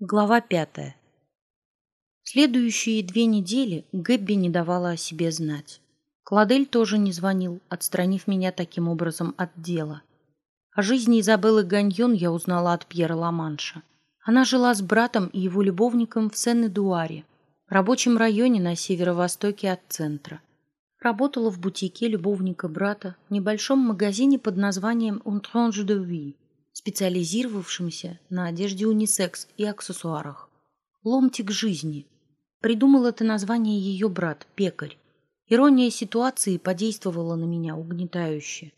Глава пятая. Следующие две недели Гэбби не давала о себе знать. Кладель тоже не звонил, отстранив меня таким образом от дела. О жизни Изабеллы Ганьон я узнала от Пьера Ламанша. Она жила с братом и его любовником в Сен-Эдуаре, рабочем районе на северо-востоке от центра. Работала в бутике любовника брата, небольшом магазине под названием «Un tranche de vie», специализировавшимся на одежде унисекс и аксессуарах. «Ломтик жизни». Придумал это название ее брат, пекарь. Ирония ситуации подействовала на меня угнетающе.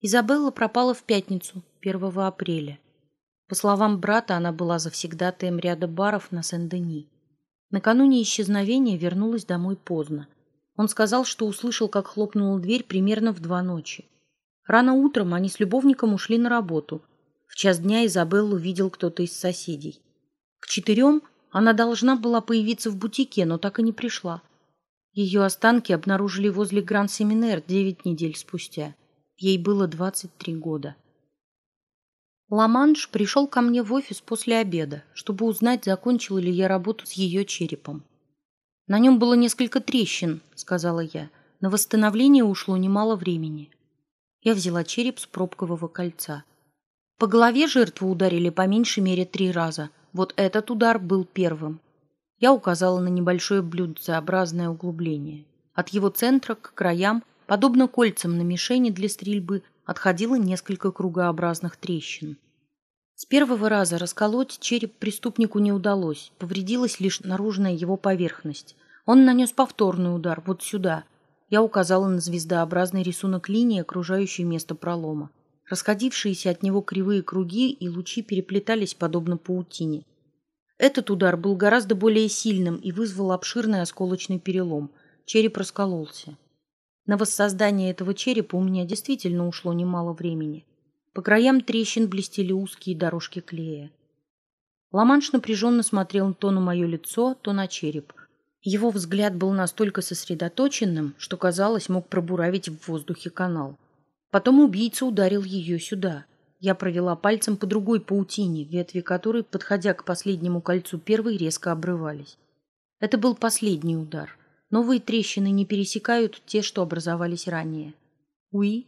Изабелла пропала в пятницу, 1 апреля. По словам брата, она была завсегдатаем ряда баров на Сен-Дени. Накануне исчезновения вернулась домой поздно. Он сказал, что услышал, как хлопнула дверь примерно в два ночи. Рано утром они с любовником ушли на работу, в час дня Изабеллу видел кто-то из соседей. К четырем она должна была появиться в бутике, но так и не пришла. Ее останки обнаружили возле Гран-Семинер девять недель спустя. Ей было двадцать три года. Ламанш пришел ко мне в офис после обеда, чтобы узнать, закончила ли я работу с ее черепом. «На нем было несколько трещин», — сказала я. «На восстановление ушло немало времени». Я взяла череп с пробкового кольца — по голове жертву ударили по меньшей мере три раза. Вот этот удар был первым. Я указала на небольшое блюдцеобразное углубление. От его центра к краям, подобно кольцам на мишени для стрельбы, отходило несколько кругообразных трещин. С первого раза расколоть череп преступнику не удалось, повредилась лишь наружная его поверхность. Он нанес повторный удар, вот сюда. Я указала на звездообразный рисунок линии, окружающей место пролома. Расходившиеся от него кривые круги и лучи переплетались подобно паутине. Этот удар был гораздо более сильным и вызвал обширный осколочный перелом. Череп раскололся. На воссоздание этого черепа у меня действительно ушло немало времени. По краям трещин блестели узкие дорожки клея. Ламанш напряженно смотрел то на мое лицо, то на череп. Его взгляд был настолько сосредоточенным, что, казалось, мог пробуравить в воздухе канал. Потом убийца ударил ее сюда. Я провела пальцем по другой паутине, ветви которой, подходя к последнему кольцу первой, резко обрывались. Это был последний удар. Новые трещины не пересекают те, что образовались ранее. Уи?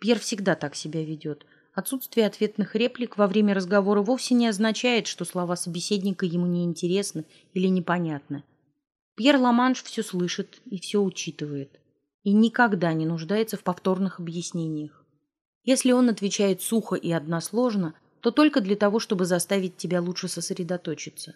Пьер всегда так себя ведет. Отсутствие ответных реплик во время разговора вовсе не означает, что слова собеседника ему неинтересны или непонятны. Пьер Ламанш все слышит и все учитывает и никогда не нуждается в повторных объяснениях. Если он отвечает сухо и односложно, то только для того, чтобы заставить тебя лучше сосредоточиться.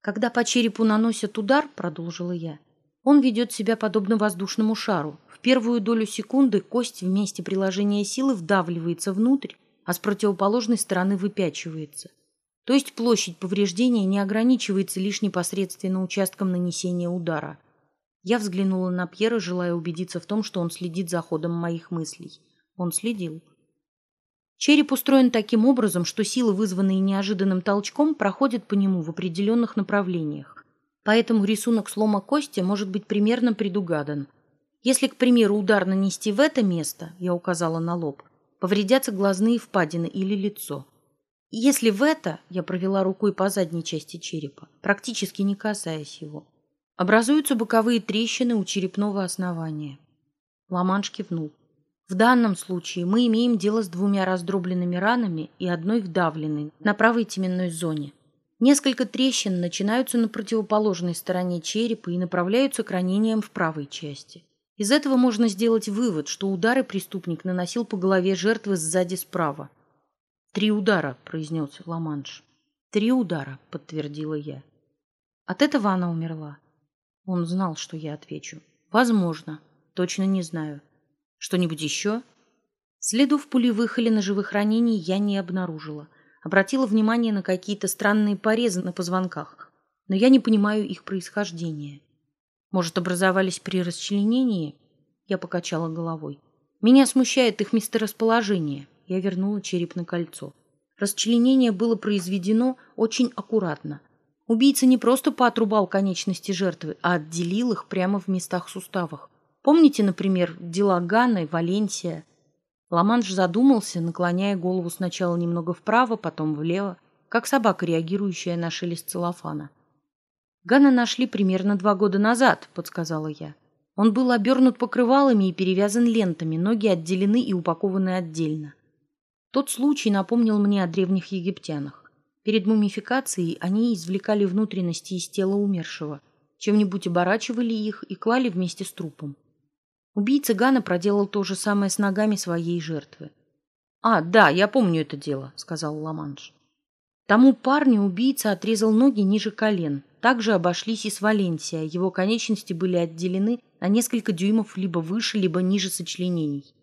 Когда по черепу наносят удар, продолжила я, он ведет себя подобно воздушному шару. В первую долю секунды кость в месте приложения силы вдавливается внутрь, а с противоположной стороны выпячивается. То есть площадь повреждения не ограничивается лишь непосредственно участком нанесения удара. Я взглянула на Пьера, желая убедиться в том, что он следит за ходом моих мыслей. Он следил. Череп устроен таким образом, что силы, вызванные неожиданным толчком, проходят по нему в определенных направлениях. Поэтому рисунок слома кости может быть примерно предугадан. Если, к примеру, удар нанести в это место, я указала на лоб, повредятся глазные впадины или лицо. Если в это, я провела рукой по задней части черепа, практически не касаясь его, Образуются боковые трещины у черепного основания. Ламанш кивнул. В данном случае мы имеем дело с двумя раздробленными ранами и одной вдавленной на правой теменной зоне. Несколько трещин начинаются на противоположной стороне черепа и направляются к ранениям в правой части. Из этого можно сделать вывод, что удары преступник наносил по голове жертвы сзади справа. «Три удара», — произнес Ламанш. «Три удара», — подтвердила я. От этого она умерла. Он знал, что я отвечу. Возможно. Точно не знаю. Что-нибудь еще? Следов пулевых или ножевых ранений я не обнаружила. Обратила внимание на какие-то странные порезы на позвонках. Но я не понимаю их происхождения. Может, образовались при расчленении? Я покачала головой. Меня смущает их месторасположение. Я вернула череп на кольцо. Расчленение было произведено очень аккуратно – Убийца не просто поотрубал конечности жертвы, а отделил их прямо в местах суставах. Помните, например, дела Ганны, Валенсия? Ламанш задумался, наклоняя голову сначала немного вправо, потом влево. как собака, реагирующая на шелест целлофана. «Гана нашли примерно два года назад», — подсказала я. Он был обернут покрывалами и перевязан лентами, ноги отделены и упакованы отдельно. Тот случай напомнил мне о древних египтянах. Перед мумификацией они извлекали внутренности из тела умершего, чем-нибудь оборачивали их и клали вместе с трупом. Убийца Гана проделал то же самое с ногами своей жертвы. «А, да, я помню это дело», — сказал Ламанш. Тому парню убийца отрезал ноги ниже колен. Также обошлись и с Валенсия. Его конечности были отделены на несколько дюймов либо выше, либо ниже сочленений.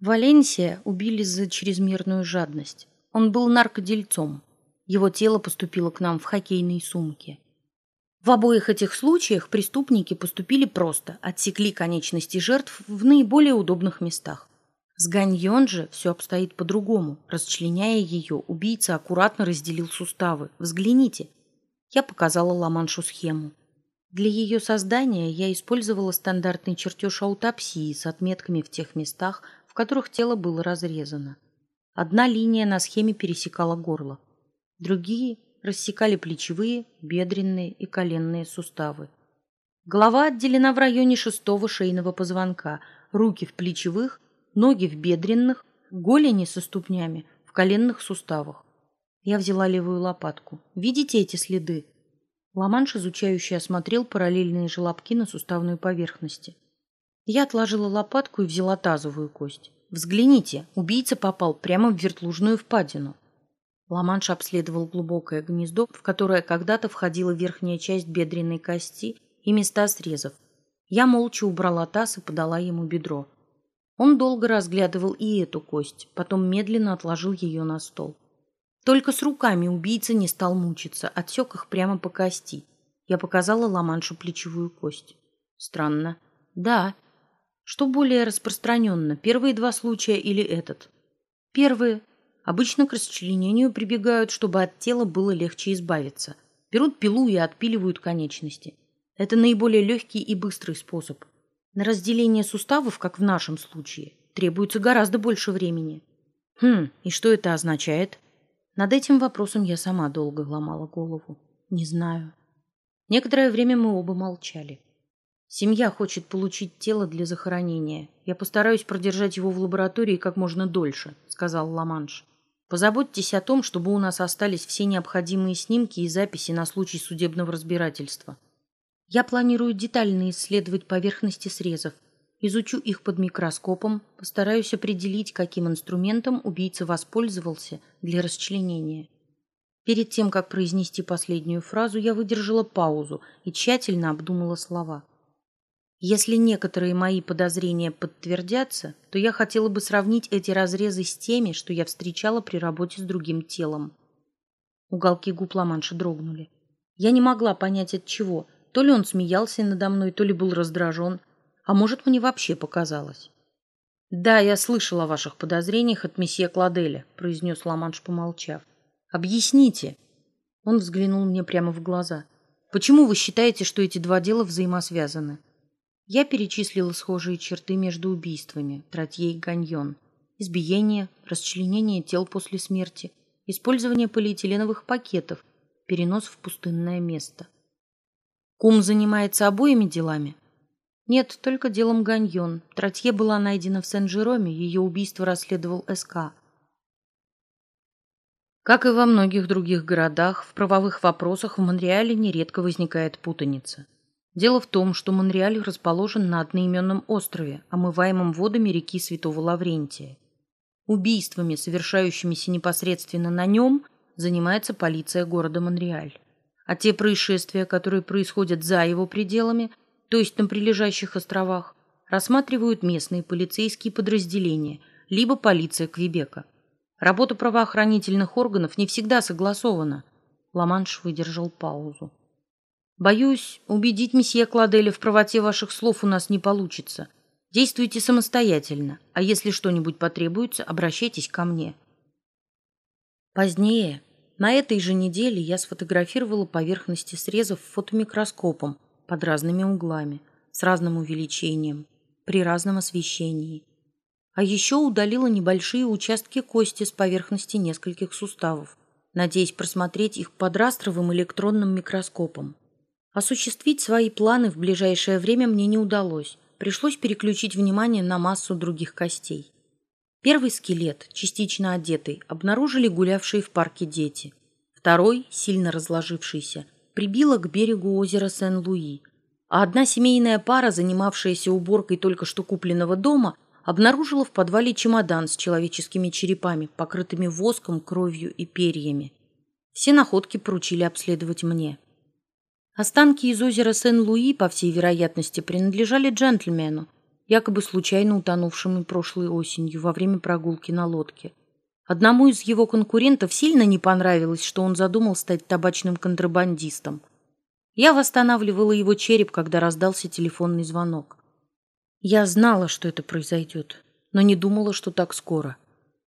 Валенсия убили за чрезмерную жадность. Он был наркодельцом. Его тело поступило к нам в хоккейной сумке. В обоих этих случаях преступники поступили просто, отсекли конечности жертв в наиболее удобных местах. С Ганьон же все обстоит по-другому. Расчленяя ее, убийца аккуратно разделил суставы. Взгляните. Я показала Ламаншу схему. Для ее создания я использовала стандартный чертеж аутопсии с отметками в тех местах, в которых тело было разрезано. Одна линия на схеме пересекала горло. Другие рассекали плечевые, бедренные и коленные суставы. Голова отделена в районе шестого шейного позвонка, руки в плечевых, ноги в бедренных, голени со ступнями в коленных суставах. Я взяла левую лопатку. Видите эти следы? Ламанш, изучающий, осмотрел параллельные желобки на суставной поверхности. Я отложила лопатку и взяла тазовую кость. Взгляните, убийца попал прямо в вертлужную впадину. Ламанш обследовал глубокое гнездо, в которое когда-то входила верхняя часть бедренной кости и места срезов. Я молча убрала таз и подала ему бедро. Он долго разглядывал и эту кость, потом медленно отложил ее на стол. Только с руками убийца не стал мучиться, отсек их прямо по кости. Я показала Ламаншу плечевую кость. Странно. Да. Что более распространенно, первые два случая или этот? Первые. Обычно к расчленению прибегают, чтобы от тела было легче избавиться. Берут пилу и отпиливают конечности. Это наиболее легкий и быстрый способ. На разделение суставов, как в нашем случае, требуется гораздо больше времени. Хм, и что это означает? Над этим вопросом я сама долго ломала голову. Не знаю. Некоторое время мы оба молчали. Семья хочет получить тело для захоронения. Я постараюсь продержать его в лаборатории как можно дольше, сказал Ламанш. Позаботьтесь о том, чтобы у нас остались все необходимые снимки и записи на случай судебного разбирательства. Я планирую детально исследовать поверхности срезов, изучу их под микроскопом, постараюсь определить, каким инструментом убийца воспользовался для расчленения. Перед тем, как произнести последнюю фразу, я выдержала паузу и тщательно обдумала слова. Если некоторые мои подозрения подтвердятся, то я хотела бы сравнить эти разрезы с теми, что я встречала при работе с другим телом. Уголки губ Ламанша дрогнули. Я не могла понять от чего – то ли он смеялся надо мной, то ли был раздражен, а может, мне вообще показалось. «Да, я слышал о ваших подозрениях от месье Кладеля», — произнес Ламанш, помолчав. «Объясните». Он взглянул мне прямо в глаза. «Почему вы считаете, что эти два дела взаимосвязаны?» Я перечислила схожие черты между убийствами Тратье и Ганьон. Избиение, расчленение тел после смерти, использование полиэтиленовых пакетов, перенос в пустынное место. Кум занимается обоими делами? Нет, только делом Ганьон. Тратье была найдена в Сен-Жероме, ее убийство расследовал СК. Как и во многих других городах, в правовых вопросах в Монреале нередко возникает путаница. Дело в том, что Монреаль расположен на одноименном острове, омываемом водами реки Святого Лаврентия. Убийствами, совершающимися непосредственно на нем, занимается полиция города Монреаль а те происшествия, которые происходят за его пределами, то есть на прилежащих островах, рассматривают местные полицейские подразделения, либо полиция Квебека. Работа правоохранительных органов не всегда согласована. Ламанш выдержал паузу. Боюсь, убедить месье Кладеля в правоте ваших слов у нас не получится. Действуйте самостоятельно, а если что-нибудь потребуется, обращайтесь ко мне. Позднее, на этой же неделе я сфотографировала поверхности срезов фотомикроскопом под разными углами, с разным увеличением, при разном освещении. А еще удалила небольшие участки кости с поверхности нескольких суставов, надеясь просмотреть их под растровым электронным микроскопом. Осуществить свои планы в ближайшее время мне не удалось. Пришлось переключить внимание на массу других костей. Первый скелет, частично одетый, обнаружили гулявшие в парке дети. Второй, сильно разложившийся, прибило к берегу озера Сен-Луи. А одна семейная пара, занимавшаяся уборкой только что купленного дома, обнаружила в подвале чемодан с человеческими черепами, покрытыми воском, кровью и перьями. Все находки поручили обследовать мне. Останки из озера Сен-Луи, по всей вероятности, принадлежали джентльмену, якобы случайно утонувшему прошлой осенью во время прогулки на лодке. Одному из его конкурентов сильно не понравилось, что он задумал стать табачным контрабандистом. Я восстанавливала его череп, когда раздался телефонный звонок. Я знала, что это произойдет, но не думала, что так скоро.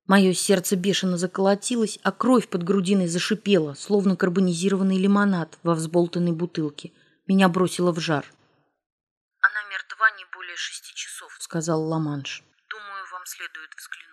Мое сердце бешено заколотилось, а кровь под грудиной зашипела, словно карбонизированный лимонад во взболтанной бутылке. Меня бросило в жар. «Она мертва не более шести часов», — сказал Ламанш. «Думаю, вам следует взглянуть».